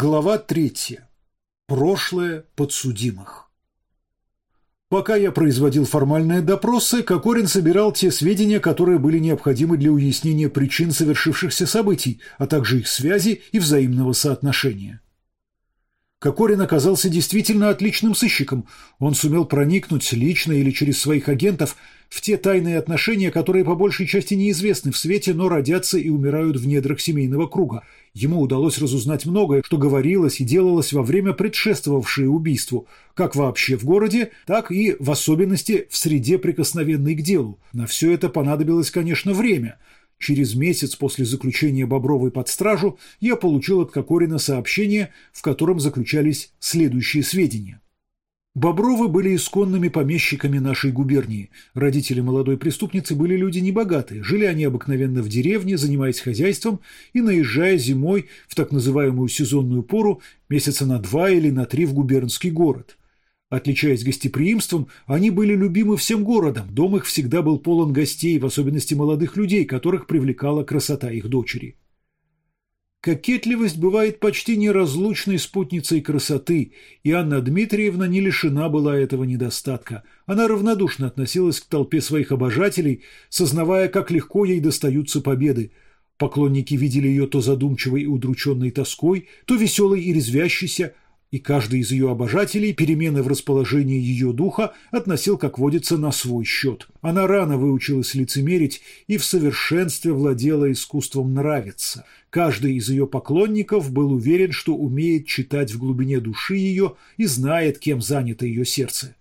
Глава третья. Прошлое подсудимых. Пока я производил формальные допросы, Кокорин собирал те сведения, которые были необходимы для уяснения причин совершившихся событий, а также их связи и взаимного соотношения. Кокорин оказался действительно отличным сыщиком. Он сумел проникнуть лично или через своих агентов в те тайные отношения, которые по большей части неизвестны в свете, но родятся и умирают в недрах семейного круга – Ему удалось разузнать многое, что говорилось и делалось во время предшествовавшее убийству, как вообще в городе, так и, в особенности, в среде прикосновенной к делу. На все это понадобилось, конечно, время. Через месяц после заключения Бобровой под стражу я получил от Кокорина сообщение, в котором заключались следующие сведения. Бобровы были исконными помещиками нашей губернии. Родители молодой преступницы были люди небогатые. Жили они обыкновенно в деревне, занимаясь хозяйством и наезжая зимой в так называемую сезонную пору месяца на два или на три в губернский город. Отличаясь гостеприимством, они были любимы всем городом. Дом их всегда был полон гостей, в особенности молодых людей, которых привлекала красота их дочери. Кокетливость бывает почти неразлучной спутницей красоты, и Анна Дмитриевна не лишена была этого недостатка. Она равнодушно относилась к толпе своих обожателей, сознавая, как легко ей достаются победы. Поклонники видели ее то задумчивой и удрученной тоской, то веселой и резвящейся, и каждый из ее обожателей перемены в расположении ее духа относил, как водится, на свой счет. Она рано выучилась лицемерить и в совершенстве владела искусством нравиться. Каждый из ее поклонников был уверен, что умеет читать в глубине души ее и знает, кем занято ее сердце.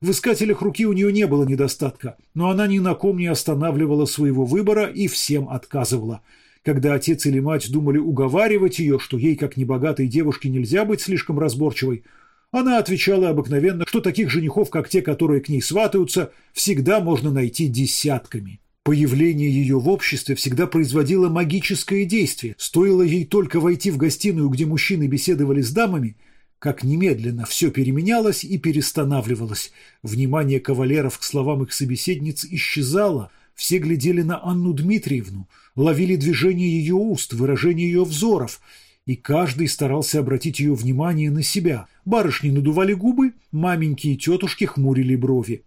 В искателях руки у нее не было недостатка, но она ни на ком не останавливала своего выбора и всем отказывала – когда отец или мать думали уговаривать ее, что ей, как небогатой девушке, нельзя быть слишком разборчивой, она отвечала обыкновенно, что таких женихов, как те, которые к ней сватаются, всегда можно найти десятками. Появление ее в обществе всегда производило магическое действие. Стоило ей только войти в гостиную, где мужчины беседовали с дамами, как немедленно все переменялось и перестанавливалось. Внимание кавалеров к словам их собеседниц исчезало, все глядели на Анну Дмитриевну – ловили движение ее уст, выражение ее взоров, и каждый старался обратить ее внимание на себя. Барышни надували губы, маменьки и тетушки хмурили брови.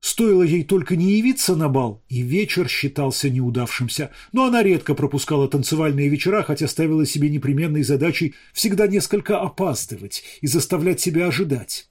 Стоило ей только не явиться на бал, и вечер считался неудавшимся, но она редко пропускала танцевальные вечера, хотя ставила себе непременной задачей всегда несколько опаздывать и заставлять себя ожидать.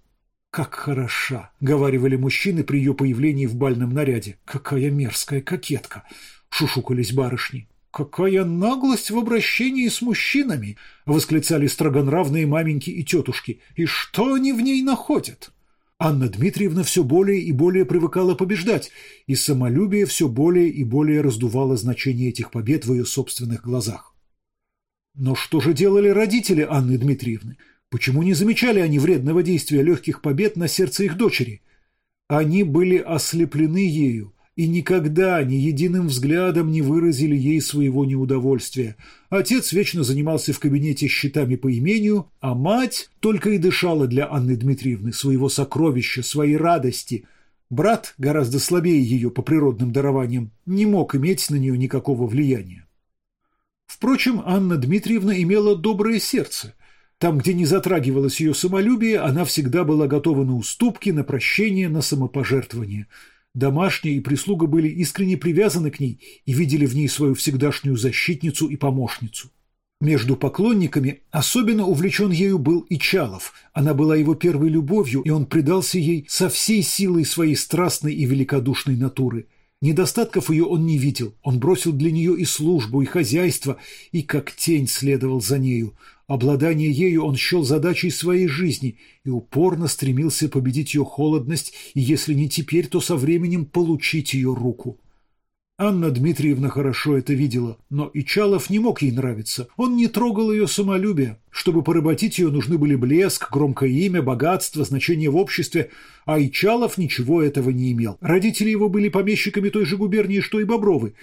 «Как хороша!» — говаривали мужчины при ее появлении в бальном наряде. «Какая мерзкая кокетка! шушукались барышни. «Какая наглость в обращении с мужчинами!» — восклицали строгонравные маменьки и тетушки. «И что они в ней находят?» Анна Дмитриевна все более и более привыкала побеждать, и самолюбие все более и более раздувало значение этих побед в ее собственных глазах. Но что же делали родители Анны Дмитриевны? Почему не замечали они вредного действия легких побед на сердце их дочери? Они были ослеплены ею, и никогда ни единым взглядом не выразили ей своего неудовольствия. Отец вечно занимался в кабинете счетами по имению, а мать только и дышала для Анны Дмитриевны своего сокровища, своей радости. Брат, гораздо слабее ее по природным дарованиям, не мог иметь на нее никакого влияния. Впрочем, Анна Дмитриевна имела доброе сердце. Там, где не затрагивалось ее самолюбие, она всегда была готова на уступки, на прощение, на самопожертвование – Домашние и прислуга были искренне привязаны к ней и видели в ней свою всегдашнюю защитницу и помощницу. Между поклонниками особенно увлечен ею был и Чалов. Она была его первой любовью, и он предался ей со всей силой своей страстной и великодушной натуры. Недостатков ее он не видел. Он бросил для нее и службу, и хозяйство, и как тень следовал за нею. Обладание ею он счел задачей своей жизни и упорно стремился победить ее холодность и, если не теперь, то со временем получить ее руку. Анна Дмитриевна хорошо это видела, но Ичалов не мог ей нравиться. Он не трогал ее самолюбие. Чтобы поработить ее, нужны были блеск, громкое имя, богатство, значение в обществе, а Ичалов ничего этого не имел. Родители его были помещиками той же губернии, что и Бобровы.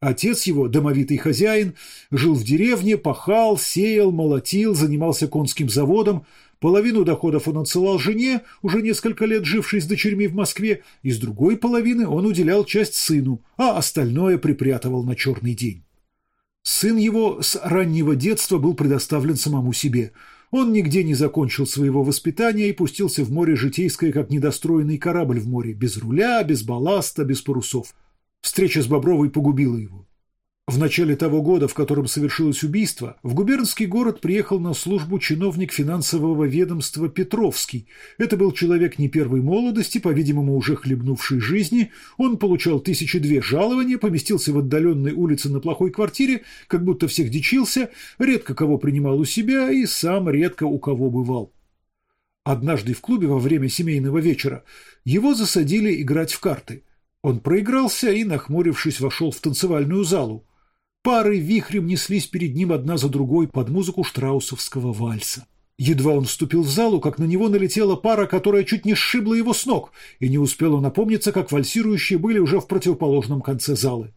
Отец его, домовитый хозяин, жил в деревне, пахал, сеял, молотил, занимался конским заводом. Половину доходов он отсылал жене, уже несколько лет жившей с дочерьми в Москве, и с другой половины он уделял часть сыну, а остальное припрятывал на черный день. Сын его с раннего детства был предоставлен самому себе. Он нигде не закончил своего воспитания и пустился в море житейское, как недостроенный корабль в море, без руля, без балласта, без парусов. Встреча с Бобровой погубила его. В начале того года, в котором совершилось убийство, в губернский город приехал на службу чиновник финансового ведомства Петровский. Это был человек не первой молодости, по-видимому, уже хлебнувший жизни. Он получал тысячи две жалования, поместился в отдаленной улице на плохой квартире, как будто всех дичился, редко кого принимал у себя и сам редко у кого бывал. Однажды в клубе во время семейного вечера его засадили играть в карты. Он проигрался и, нахмурившись, вошел в танцевальную залу. Пары вихрем неслись перед ним одна за другой под музыку штраусовского вальса. Едва он вступил в залу, как на него налетела пара, которая чуть не сшибла его с ног, и не успел он опомниться, как вальсирующие были уже в противоположном конце залы.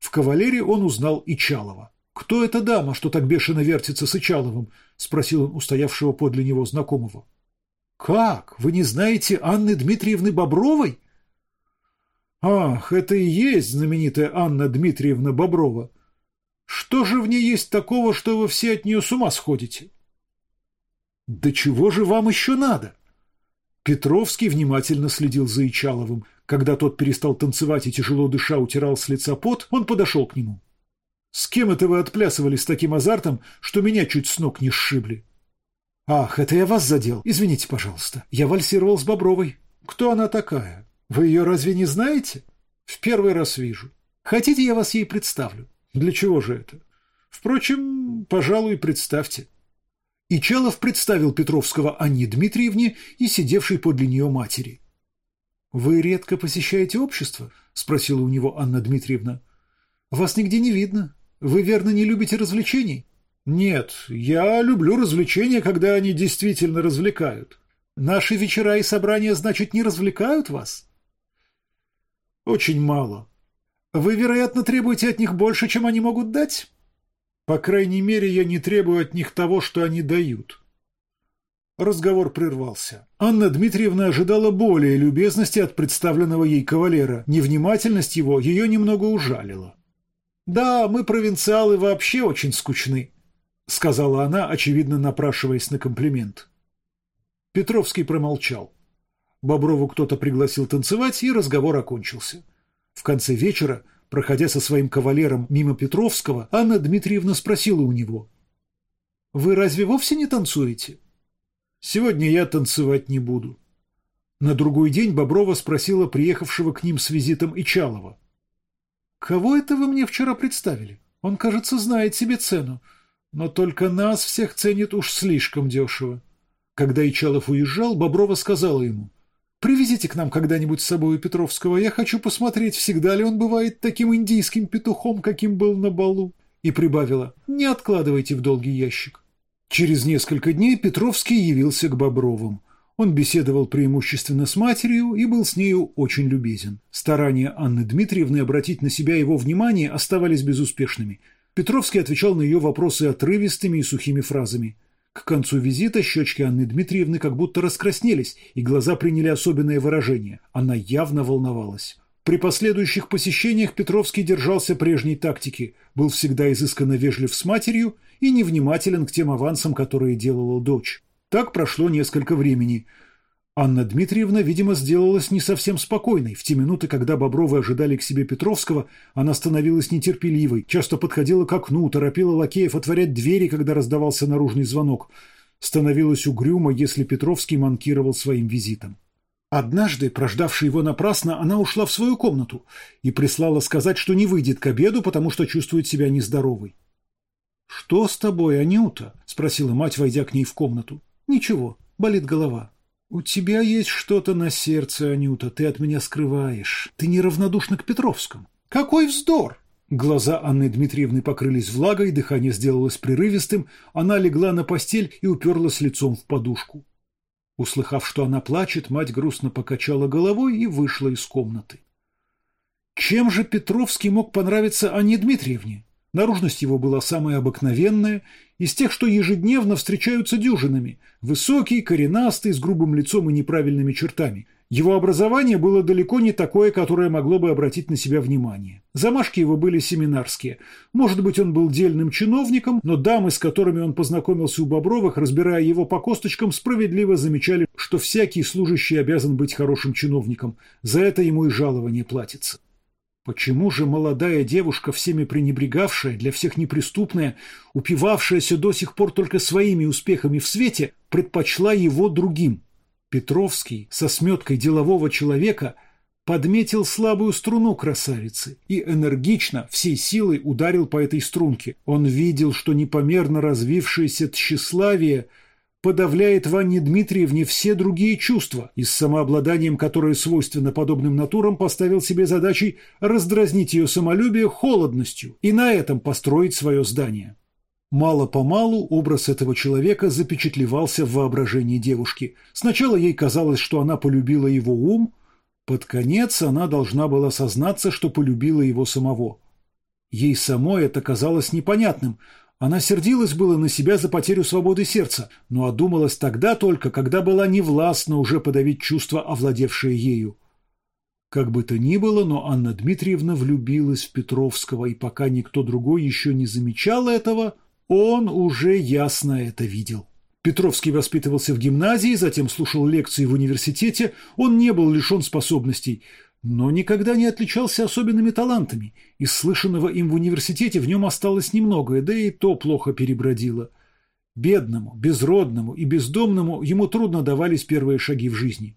В кавалере он узнал Ичалова. «Кто эта дама, что так бешено вертится с Ичаловым?» — спросил он устоявшего подле него знакомого. «Как? Вы не знаете Анны Дмитриевны Бобровой?» «Ах, это и есть знаменитая Анна Дмитриевна Боброва. Что же в ней есть такого, что вы все от нее с ума сходите? Да чего же вам еще надо? Петровский внимательно следил за Ичаловым. Когда тот перестал танцевать и тяжело дыша утирал с лица пот, он подошел к нему. «С кем это вы отплясывали с таким азартом, что меня чуть с ног не сшибли?» «Ах, это я вас задел. Извините, пожалуйста. Я вальсировал с Бобровой. Кто она такая? Вы ее разве не знаете?» «В первый раз вижу. Хотите, я вас ей представлю?» Для чего же это? Впрочем, пожалуй, представьте. И Чалов представил Петровского Анне Дмитриевне и сидевшей подле нее матери. «Вы редко посещаете общество?» – спросила у него Анна Дмитриевна. «Вас нигде не видно. Вы, верно, не любите развлечений?» «Нет, я люблю развлечения, когда они действительно развлекают. Наши вечера и собрания, значит, не развлекают вас?» «Очень мало. Вы, вероятно, требуете от них больше, чем они могут дать? По крайней мере, я не требую от них того, что они дают. Разговор прервался. Анна Дмитриевна ожидала более любезности от представленного ей кавалера. Невнимательность его ее немного ужалила. «Да, мы, провинциалы, вообще очень скучны», — сказала она, очевидно напрашиваясь на комплимент. Петровский промолчал. Боброву кто-то пригласил танцевать, и разговор окончился. В конце вечера, проходя со своим кавалером мимо Петровского, Анна Дмитриевна спросила у него. «Вы разве вовсе не танцуете?» «Сегодня я танцевать не буду». На другой день Боброва спросила приехавшего к ним с визитом Ичалова. «Кого это вы мне вчера представили? Он, кажется, знает себе цену, но только нас всех ценит уж слишком дешево». Когда Ичалов уезжал, Боброва сказала ему – Привезите к нам когда-нибудь с собой Петровского. Я хочу посмотреть, всегда ли он бывает таким индийским петухом, каким был на балу. И прибавила, не откладывайте в долгий ящик. Через несколько дней Петровский явился к Бобровым. Он беседовал преимущественно с матерью и был с нею очень любезен. Старания Анны Дмитриевны обратить на себя его внимание оставались безуспешными. Петровский отвечал на ее вопросы отрывистыми и сухими фразами – к концу визита щечки Анны Дмитриевны как будто раскраснелись, и глаза приняли особенное выражение. Она явно волновалась. При последующих посещениях Петровский держался прежней тактики, был всегда изысканно вежлив с матерью и невнимателен к тем авансам, которые делала дочь. Так прошло несколько времени – Анна Дмитриевна, видимо, сделалась не совсем спокойной. В те минуты, когда Бобровы ожидали к себе Петровского, она становилась нетерпеливой, часто подходила к окну, торопила лакеев отворять двери, когда раздавался наружный звонок. Становилась угрюмо, если Петровский манкировал своим визитом. Однажды, прождавши его напрасно, она ушла в свою комнату и прислала сказать, что не выйдет к обеду, потому что чувствует себя нездоровой. «Что с тобой, Анюта?» – спросила мать, войдя к ней в комнату. «Ничего, болит голова». «У тебя есть что-то на сердце, Анюта, ты от меня скрываешь. Ты неравнодушна к Петровскому». «Какой вздор!» Глаза Анны Дмитриевны покрылись влагой, дыхание сделалось прерывистым, она легла на постель и уперлась лицом в подушку. Услыхав, что она плачет, мать грустно покачала головой и вышла из комнаты. Чем же Петровский мог понравиться Анне Дмитриевне? Наружность его была самая обыкновенная, из тех, что ежедневно встречаются дюжинами. Высокий, коренастый, с грубым лицом и неправильными чертами. Его образование было далеко не такое, которое могло бы обратить на себя внимание. Замашки его были семинарские. Может быть, он был дельным чиновником, но дамы, с которыми он познакомился у Бобровых, разбирая его по косточкам, справедливо замечали, что всякий служащий обязан быть хорошим чиновником. За это ему и жалование платится. Почему же молодая девушка, всеми пренебрегавшая, для всех неприступная, упивавшаяся до сих пор только своими успехами в свете, предпочла его другим? Петровский со сметкой делового человека подметил слабую струну красавицы и энергично, всей силой ударил по этой струнке. Он видел, что непомерно развившееся тщеславие – подавляет в Анне Дмитриевне все другие чувства и с самообладанием, которое свойственно подобным натурам, поставил себе задачей раздразнить ее самолюбие холодностью и на этом построить свое здание. Мало-помалу образ этого человека запечатлевался в воображении девушки. Сначала ей казалось, что она полюбила его ум, под конец она должна была сознаться, что полюбила его самого. Ей самой это казалось непонятным, она сердилась было на себя за потерю свободы сердца, но одумалась тогда только, когда была невластна уже подавить чувства, овладевшие ею. Как бы то ни было, но Анна Дмитриевна влюбилась в Петровского, и пока никто другой еще не замечал этого, он уже ясно это видел. Петровский воспитывался в гимназии, затем слушал лекции в университете, он не был лишен способностей – но никогда не отличался особенными талантами. Из слышанного им в университете в нем осталось немногое, да и то плохо перебродило. Бедному, безродному и бездомному ему трудно давались первые шаги в жизни.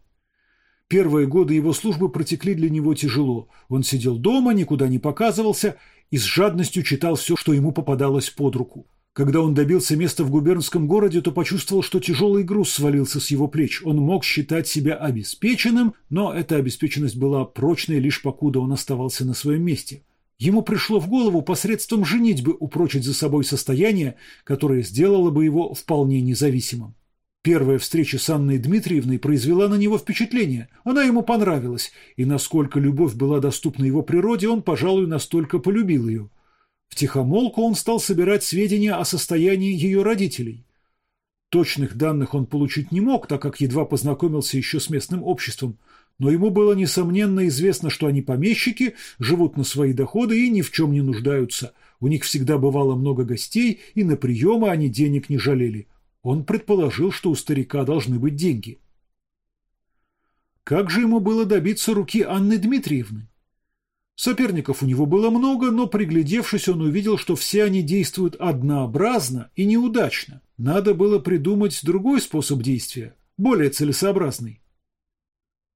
Первые годы его службы протекли для него тяжело. Он сидел дома, никуда не показывался и с жадностью читал все, что ему попадалось под руку. Когда он добился места в губернском городе, то почувствовал, что тяжелый груз свалился с его плеч. Он мог считать себя обеспеченным, но эта обеспеченность была прочной лишь покуда он оставался на своем месте. Ему пришло в голову посредством женитьбы упрочить за собой состояние, которое сделало бы его вполне независимым. Первая встреча с Анной Дмитриевной произвела на него впечатление. Она ему понравилась, и насколько любовь была доступна его природе, он, пожалуй, настолько полюбил ее. Втихомолку он стал собирать сведения о состоянии ее родителей. Точных данных он получить не мог, так как едва познакомился еще с местным обществом, но ему было несомненно известно, что они помещики, живут на свои доходы и ни в чем не нуждаются. У них всегда бывало много гостей, и на приемы они денег не жалели. Он предположил, что у старика должны быть деньги. Как же ему было добиться руки Анны Дмитриевны? Соперников у него было много, но приглядевшись, он увидел, что все они действуют однообразно и неудачно. Надо было придумать другой способ действия, более целесообразный.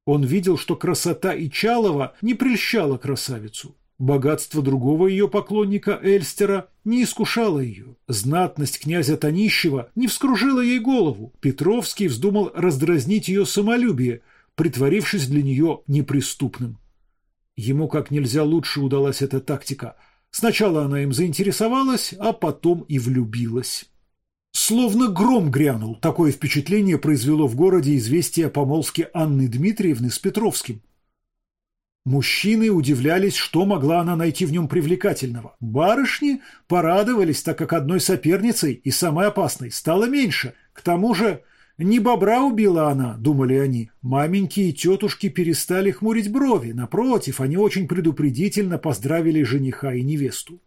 Он видел, что красота Ичалова не прельщала красавицу. Богатство другого ее поклонника Эльстера не искушало ее. Знатность князя Танищева не вскружила ей голову. Петровский вздумал раздразнить ее самолюбие, притворившись для нее неприступным. Ему как нельзя лучше удалась эта тактика. Сначала она им заинтересовалась, а потом и влюбилась. Словно гром грянул, такое впечатление произвело в городе известие о помолвке Анны Дмитриевны с Петровским. Мужчины удивлялись, что могла она найти в нем привлекательного. Барышни порадовались, так как одной соперницей и самой опасной стало меньше. К тому же не бобра убила она, думали они. Маменьки и тетушки перестали хмурить брови. Напротив, они очень предупредительно поздравили жениха и невесту.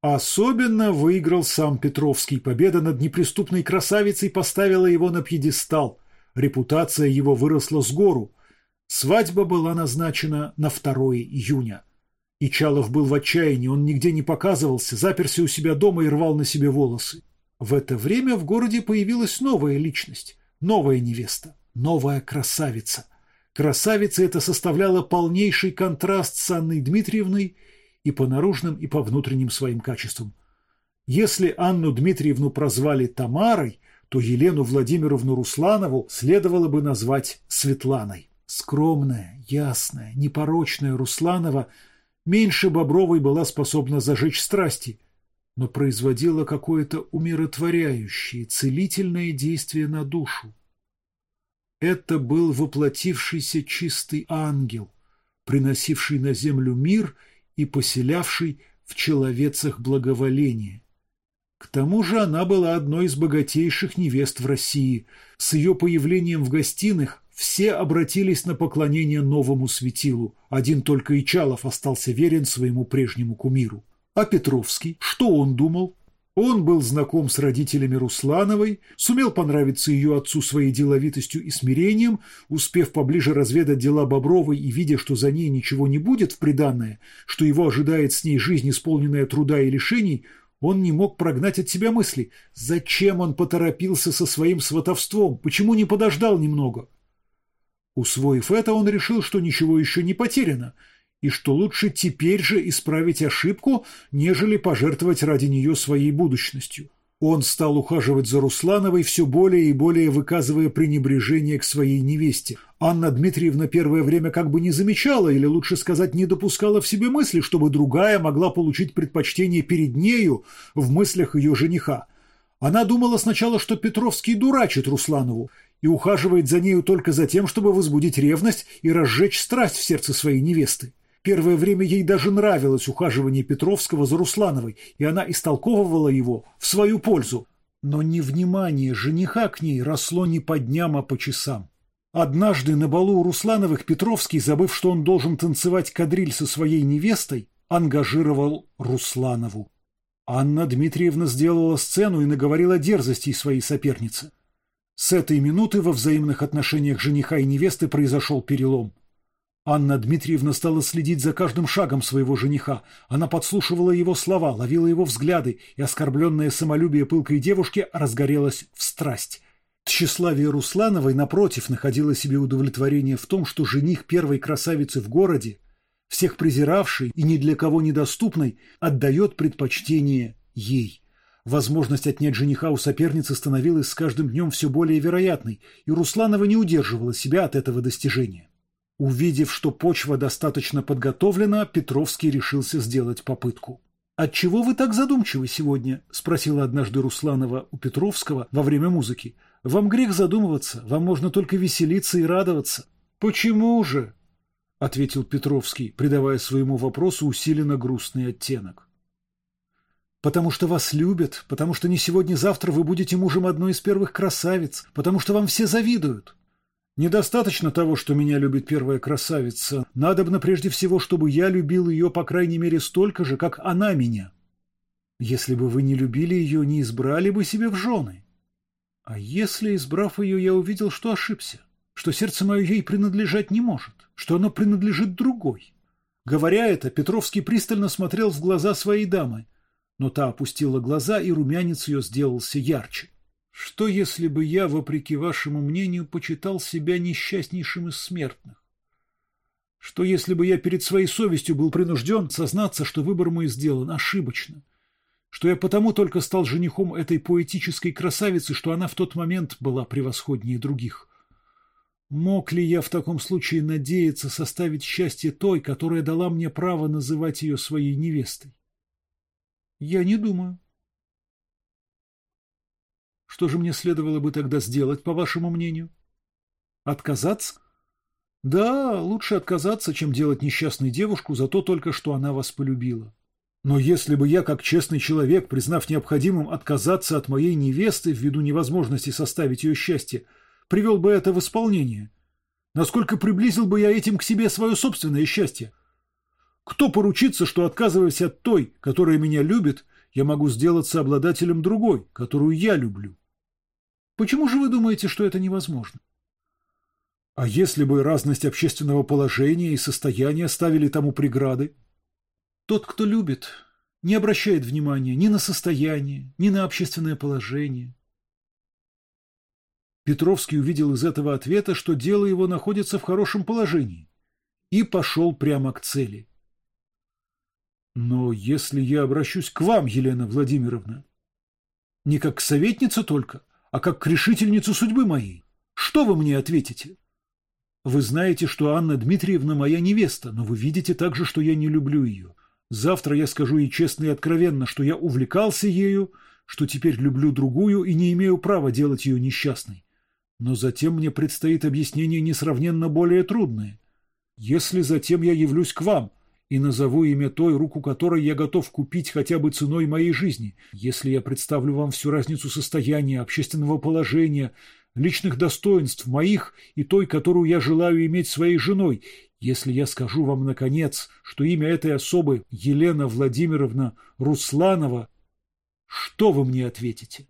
Особенно выиграл сам Петровский. Победа над неприступной красавицей поставила его на пьедестал. Репутация его выросла с гору. Свадьба была назначена на 2 июня. Ичалов был в отчаянии, он нигде не показывался, заперся у себя дома и рвал на себе волосы. В это время в городе появилась новая личность, новая невеста, новая красавица. Красавица эта составляла полнейший контраст с Анной Дмитриевной и по наружным, и по внутренним своим качествам. Если Анну Дмитриевну прозвали Тамарой, то Елену Владимировну Русланову следовало бы назвать Светланой. Скромная, ясная, непорочная Русланова меньше Бобровой была способна зажечь страсти – но производила какое-то умиротворяющее, целительное действие на душу. Это был воплотившийся чистый ангел, приносивший на землю мир и поселявший в человецах благоволение. К тому же она была одной из богатейших невест в России. С ее появлением в гостиных все обратились на поклонение новому светилу. Один только Ичалов остался верен своему прежнему кумиру. А Петровский, что он думал? Он был знаком с родителями Руслановой, сумел понравиться ее отцу своей деловитостью и смирением, успев поближе разведать дела Бобровой и видя, что за ней ничего не будет в приданное, что его ожидает с ней жизнь, исполненная труда и лишений, он не мог прогнать от себя мысли. Зачем он поторопился со своим сватовством? Почему не подождал немного? Усвоив это, он решил, что ничего еще не потеряно – и что лучше теперь же исправить ошибку, нежели пожертвовать ради нее своей будущностью. Он стал ухаживать за Руслановой, все более и более выказывая пренебрежение к своей невесте. Анна Дмитриевна первое время как бы не замечала, или лучше сказать, не допускала в себе мысли, чтобы другая могла получить предпочтение перед нею в мыслях ее жениха. Она думала сначала, что Петровский дурачит Русланову и ухаживает за нею только за тем, чтобы возбудить ревность и разжечь страсть в сердце своей невесты. Первое время ей даже нравилось ухаживание Петровского за Руслановой, и она истолковывала его в свою пользу. Но невнимание жениха к ней росло не по дням, а по часам. Однажды на балу у Руслановых Петровский, забыв, что он должен танцевать кадриль со своей невестой, ангажировал Русланову. Анна Дмитриевна сделала сцену и наговорила дерзостей своей сопернице. С этой минуты во взаимных отношениях жениха и невесты произошел перелом. Анна Дмитриевна стала следить за каждым шагом своего жениха. Она подслушивала его слова, ловила его взгляды, и оскорбленное самолюбие пылкой девушки разгорелось в страсть. Тщеславие Руслановой, напротив, находило себе удовлетворение в том, что жених первой красавицы в городе, всех презиравший и ни для кого недоступный, отдает предпочтение ей. Возможность отнять жениха у соперницы становилась с каждым днем все более вероятной, и Русланова не удерживала себя от этого достижения. Увидев, что почва достаточно подготовлена, Петровский решился сделать попытку. «Отчего вы так задумчивы сегодня?» – спросила однажды Русланова у Петровского во время музыки. «Вам грех задумываться, вам можно только веселиться и радоваться». «Почему же?» – ответил Петровский, придавая своему вопросу усиленно грустный оттенок. «Потому что вас любят, потому что не сегодня-завтра вы будете мужем одной из первых красавиц, потому что вам все завидуют». Недостаточно того, что меня любит первая красавица. Надобно прежде всего, чтобы я любил ее, по крайней мере, столько же, как она меня. Если бы вы не любили ее, не избрали бы себе в жены. А если, избрав ее, я увидел, что ошибся, что сердце мое ей принадлежать не может, что оно принадлежит другой? Говоря это, Петровский пристально смотрел в глаза своей дамы, но та опустила глаза, и румянец ее сделался ярче. Что, если бы я, вопреки вашему мнению, почитал себя несчастнейшим из смертных? Что, если бы я перед своей совестью был принужден сознаться, что выбор мой сделан ошибочно? Что я потому только стал женихом этой поэтической красавицы, что она в тот момент была превосходнее других? Мог ли я в таком случае надеяться составить счастье той, которая дала мне право называть ее своей невестой? Я не думаю. Что же мне следовало бы тогда сделать, по вашему мнению? Отказаться? Да, лучше отказаться, чем делать несчастной девушку за то только, что она вас полюбила. Но если бы я, как честный человек, признав необходимым отказаться от моей невесты ввиду невозможности составить ее счастье, привел бы это в исполнение, насколько приблизил бы я этим к себе свое собственное счастье? Кто поручится, что, отказываясь от той, которая меня любит, я могу сделаться обладателем другой, которую я люблю? Почему же вы думаете, что это невозможно? А если бы разность общественного положения и состояния ставили тому преграды? Тот, кто любит, не обращает внимания ни на состояние, ни на общественное положение. Петровский увидел из этого ответа, что дело его находится в хорошем положении, и пошел прямо к цели. Но если я обращусь к вам, Елена Владимировна, не как к советнице только, а как к решительницу судьбы моей. Что вы мне ответите? Вы знаете, что Анна Дмитриевна моя невеста, но вы видите также, что я не люблю ее. Завтра я скажу ей честно и откровенно, что я увлекался ею, что теперь люблю другую и не имею права делать ее несчастной. Но затем мне предстоит объяснение несравненно более трудное. Если затем я явлюсь к вам и назову имя той, руку которой я готов купить хотя бы ценой моей жизни. Если я представлю вам всю разницу состояния, общественного положения, личных достоинств моих и той, которую я желаю иметь своей женой, если я скажу вам, наконец, что имя этой особы Елена Владимировна Русланова, что вы мне ответите?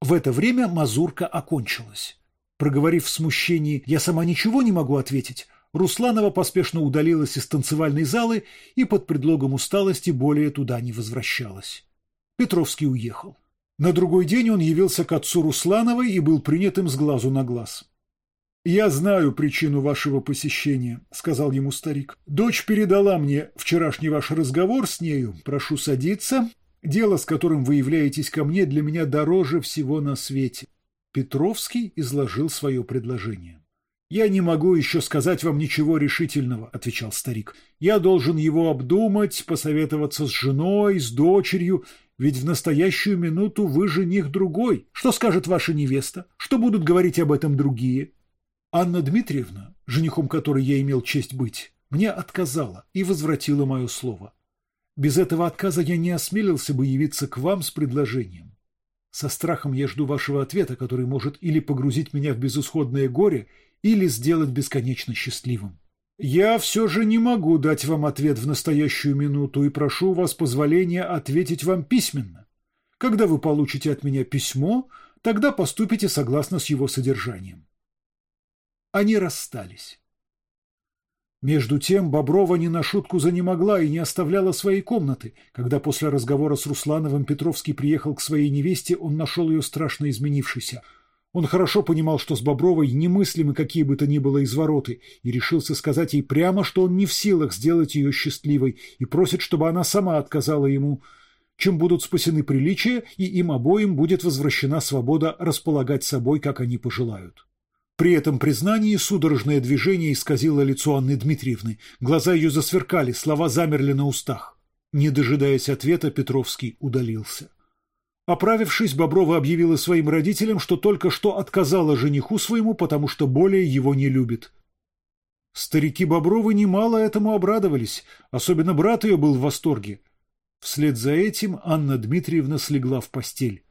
В это время мазурка окончилась. Проговорив в смущении «я сама ничего не могу ответить», Русланова поспешно удалилась из танцевальной залы и под предлогом усталости более туда не возвращалась. Петровский уехал. На другой день он явился к отцу Руслановой и был принят им с глазу на глаз. «Я знаю причину вашего посещения», — сказал ему старик. «Дочь передала мне вчерашний ваш разговор с нею. Прошу садиться. Дело, с которым вы являетесь ко мне, для меня дороже всего на свете». Петровский изложил свое предложение. «Я не могу еще сказать вам ничего решительного», — отвечал старик. «Я должен его обдумать, посоветоваться с женой, с дочерью, ведь в настоящую минуту вы жених другой. Что скажет ваша невеста? Что будут говорить об этом другие?» Анна Дмитриевна, женихом которой я имел честь быть, мне отказала и возвратила мое слово. Без этого отказа я не осмелился бы явиться к вам с предложением. Со страхом я жду вашего ответа, который может или погрузить меня в безысходное горе, или сделать бесконечно счастливым. Я все же не могу дать вам ответ в настоящую минуту и прошу вас позволения ответить вам письменно. Когда вы получите от меня письмо, тогда поступите согласно с его содержанием. Они расстались. Между тем Боброва не на шутку занемогла и не оставляла своей комнаты. Когда после разговора с Руслановым Петровский приехал к своей невесте, он нашел ее страшно изменившейся. Он хорошо понимал, что с Бобровой немыслимы какие бы то ни было извороты, и решился сказать ей прямо, что он не в силах сделать ее счастливой, и просит, чтобы она сама отказала ему, чем будут спасены приличия, и им обоим будет возвращена свобода располагать собой, как они пожелают. При этом признании судорожное движение исказило лицо Анны Дмитриевны. Глаза ее засверкали, слова замерли на устах. Не дожидаясь ответа, Петровский удалился. Оправившись, Боброва объявила своим родителям, что только что отказала жениху своему, потому что более его не любит. Старики Бобровы немало этому обрадовались, особенно брат ее был в восторге. Вслед за этим Анна Дмитриевна слегла в постель.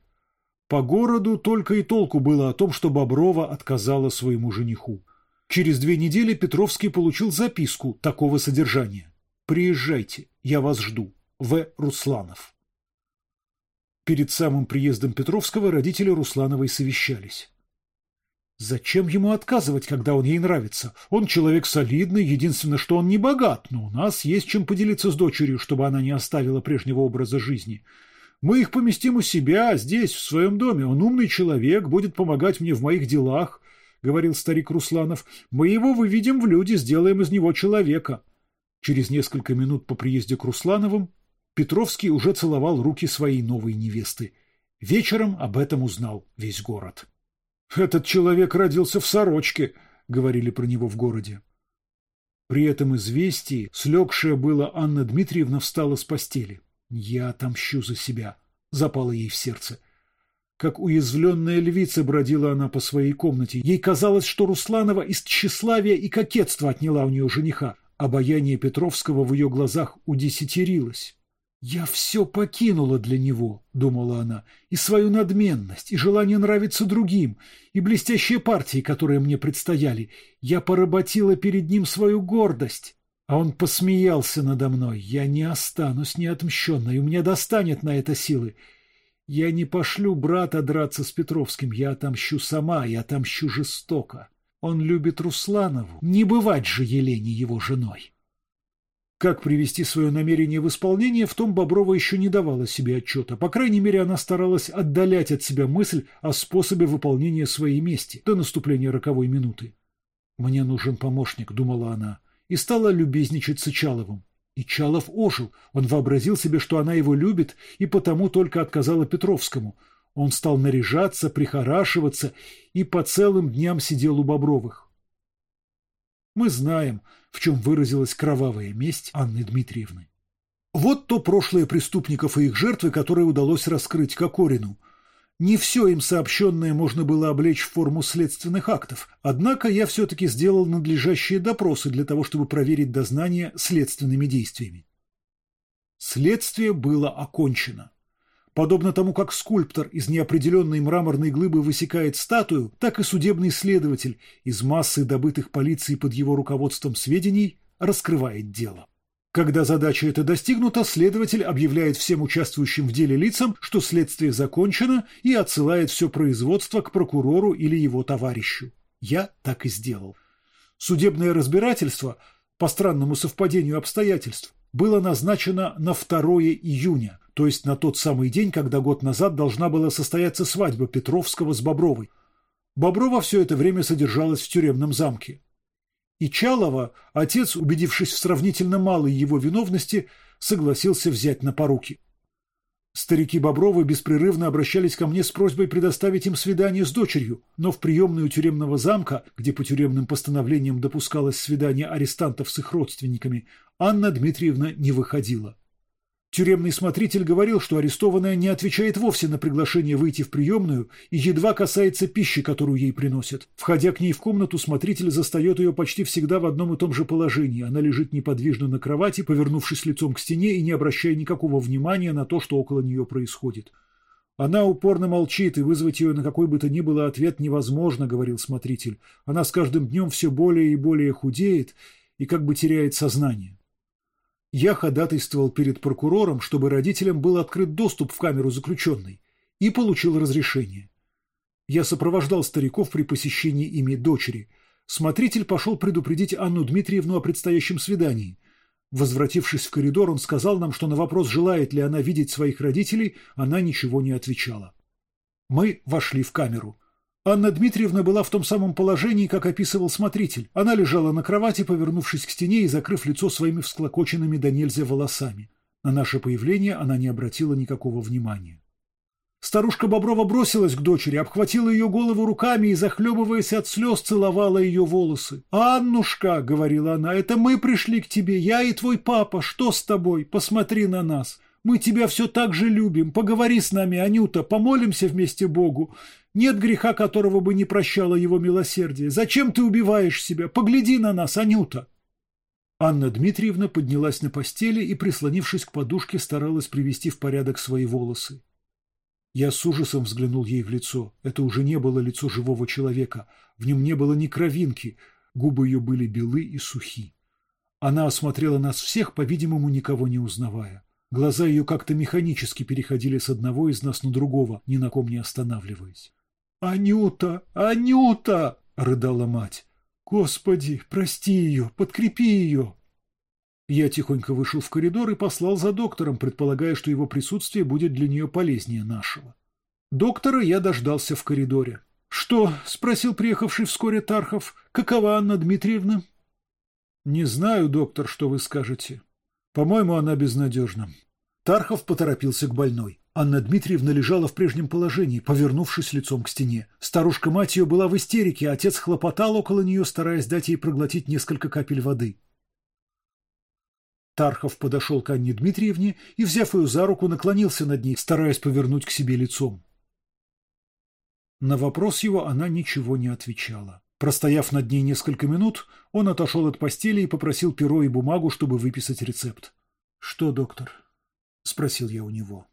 По городу только и толку было о том, что Боброва отказала своему жениху. Через две недели Петровский получил записку такого содержания. «Приезжайте, я вас жду. В. Русланов». Перед самым приездом Петровского родители Руслановой совещались. Зачем ему отказывать, когда он ей нравится? Он человек солидный, единственное, что он не богат, но у нас есть чем поделиться с дочерью, чтобы она не оставила прежнего образа жизни. Мы их поместим у себя, здесь, в своем доме. Он умный человек, будет помогать мне в моих делах, — говорил старик Русланов. Мы его выведем в люди, сделаем из него человека. Через несколько минут по приезде к Руслановым Петровский уже целовал руки своей новой невесты. Вечером об этом узнал весь город. «Этот человек родился в сорочке», — говорили про него в городе. При этом известии слегшая была Анна Дмитриевна встала с постели. «Я отомщу за себя», — запало ей в сердце. Как уязвленная львица бродила она по своей комнате. Ей казалось, что Русланова из тщеславия и кокетства отняла у нее жениха. Обаяние Петровского в ее глазах удесятерилось. «Я все покинула для него», — думала она, — «и свою надменность, и желание нравиться другим, и блестящие партии, которые мне предстояли. Я поработила перед ним свою гордость. А он посмеялся надо мной. Я не останусь неотмщенной, у меня достанет на это силы. Я не пошлю брата драться с Петровским, я отомщу сама, я отомщу жестоко. Он любит Русланову, не бывать же Елене его женой. Как привести свое намерение в исполнение, в том Боброва еще не давала себе отчета. По крайней мере, она старалась отдалять от себя мысль о способе выполнения своей мести до наступления роковой минуты. «Мне нужен помощник», — думала она и стала любезничать с Чаловым. И Чалов ожил, он вообразил себе, что она его любит, и потому только отказала Петровскому. Он стал наряжаться, прихорашиваться и по целым дням сидел у Бобровых. Мы знаем, в чем выразилась кровавая месть Анны Дмитриевны. Вот то прошлое преступников и их жертвы, которое удалось раскрыть Кокорину. Не все им сообщенное можно было облечь в форму следственных актов, однако я все-таки сделал надлежащие допросы для того, чтобы проверить дознание следственными действиями. Следствие было окончено. Подобно тому, как скульптор из неопределенной мраморной глыбы высекает статую, так и судебный следователь из массы добытых полицией под его руководством сведений раскрывает дело. Когда задача эта достигнута, следователь объявляет всем участвующим в деле лицам, что следствие закончено и отсылает все производство к прокурору или его товарищу. Я так и сделал. Судебное разбирательство, по странному совпадению обстоятельств, было назначено на 2 июня, то есть на тот самый день, когда год назад должна была состояться свадьба Петровского с Бобровой. Боброва все это время содержалась в тюремном замке. И Чалова, отец, убедившись в сравнительно малой его виновности, согласился взять на поруки. Старики Бобровы беспрерывно обращались ко мне с просьбой предоставить им свидание с дочерью, но в приемную тюремного замка, где по тюремным постановлениям допускалось свидание арестантов с их родственниками, Анна Дмитриевна не выходила. Тюремный смотритель говорил, что арестованная не отвечает вовсе на приглашение выйти в приемную и едва касается пищи, которую ей приносят. Входя к ней в комнату, смотритель застает ее почти всегда в одном и том же положении. Она лежит неподвижно на кровати, повернувшись лицом к стене и не обращая никакого внимания на то, что около нее происходит. «Она упорно молчит, и вызвать ее на какой бы то ни было ответ невозможно», — говорил смотритель. «Она с каждым днем все более и более худеет и как бы теряет сознание». Я ходатайствовал перед прокурором, чтобы родителям был открыт доступ в камеру заключенной, и получил разрешение. Я сопровождал стариков при посещении ими дочери. Смотритель пошел предупредить Анну Дмитриевну о предстоящем свидании. Возвратившись в коридор, он сказал нам, что на вопрос, желает ли она видеть своих родителей, она ничего не отвечала. Мы вошли в камеру. Анна Дмитриевна была в том самом положении, как описывал смотритель. Она лежала на кровати, повернувшись к стене и закрыв лицо своими всклокоченными до нельзя волосами. На наше появление она не обратила никакого внимания. Старушка Боброва бросилась к дочери, обхватила ее голову руками и, захлебываясь от слез, целовала ее волосы. «Аннушка», — говорила она, — «это мы пришли к тебе, я и твой папа. Что с тобой? Посмотри на нас. Мы тебя все так же любим. Поговори с нами, Анюта, помолимся вместе Богу. Нет греха, которого бы не прощало его милосердие. Зачем ты убиваешь себя? Погляди на нас, Анюта!» Анна Дмитриевна поднялась на постели и, прислонившись к подушке, старалась привести в порядок свои волосы. Я с ужасом взглянул ей в лицо. Это уже не было лицо живого человека. В нем не было ни кровинки. Губы ее были белы и сухи. Она осмотрела нас всех, по-видимому, никого не узнавая. Глаза ее как-то механически переходили с одного из нас на другого, ни на ком не останавливаясь. «Анюта! Анюта!» — рыдала мать. «Господи, прости ее, подкрепи ее!» Я тихонько вышел в коридор и послал за доктором, предполагая, что его присутствие будет для нее полезнее нашего. Доктора я дождался в коридоре. «Что?» — спросил приехавший вскоре Тархов. «Какова Анна Дмитриевна?» «Не знаю, доктор, что вы скажете. По-моему, она безнадежна. Тархов поторопился к больной. Анна Дмитриевна лежала в прежнем положении, повернувшись лицом к стене. Старушка-мать ее была в истерике, а отец хлопотал около нее, стараясь дать ей проглотить несколько капель воды. Тархов подошел к Анне Дмитриевне и, взяв ее за руку, наклонился над ней, стараясь повернуть к себе лицом. На вопрос его она ничего не отвечала. Простояв над ней несколько минут, он отошел от постели и попросил перо и бумагу, чтобы выписать рецепт. «Что, доктор?» — спросил я у него.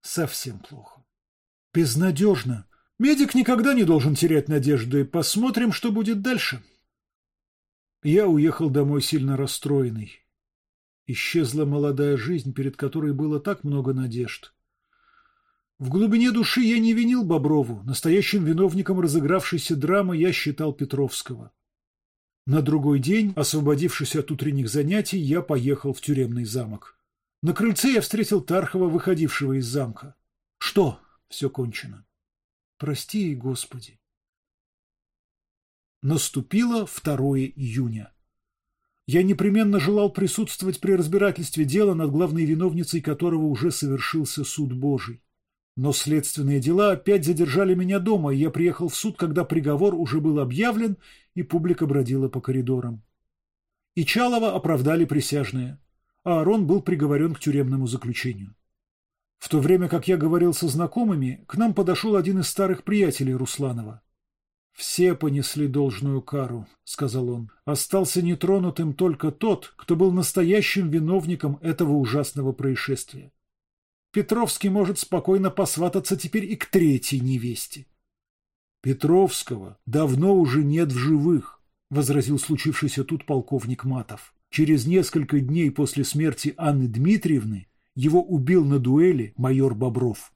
«Совсем плохо». «Безнадежно. Медик никогда не должен терять надежды. Посмотрим, что будет дальше». Я уехал домой сильно расстроенный. Исчезла молодая жизнь, перед которой было так много надежд. В глубине души я не винил Боброву, настоящим виновником разыгравшейся драмы я считал Петровского. На другой день, освободившись от утренних занятий, я поехал в тюремный замок. На крыльце я встретил Тархова, выходившего из замка. «Что?» «Все кончено». «Прости, Господи». Наступило 2 июня. Я непременно желал присутствовать при разбирательстве дела, над главной виновницей которого уже совершился суд Божий. Но следственные дела опять задержали меня дома, и я приехал в суд, когда приговор уже был объявлен, и публика бродила по коридорам. И Чалова оправдали присяжные, Арон был приговорен к тюремному заключению. В то время как я говорил со знакомыми, к нам подошел один из старых приятелей Русланова. «Все понесли должную кару», — сказал он. «Остался нетронутым только тот, кто был настоящим виновником этого ужасного происшествия. Петровский может спокойно посвататься теперь и к третьей невесте». «Петровского давно уже нет в живых», — возразил случившийся тут полковник Матов. «Через несколько дней после смерти Анны Дмитриевны его убил на дуэли майор Бобров».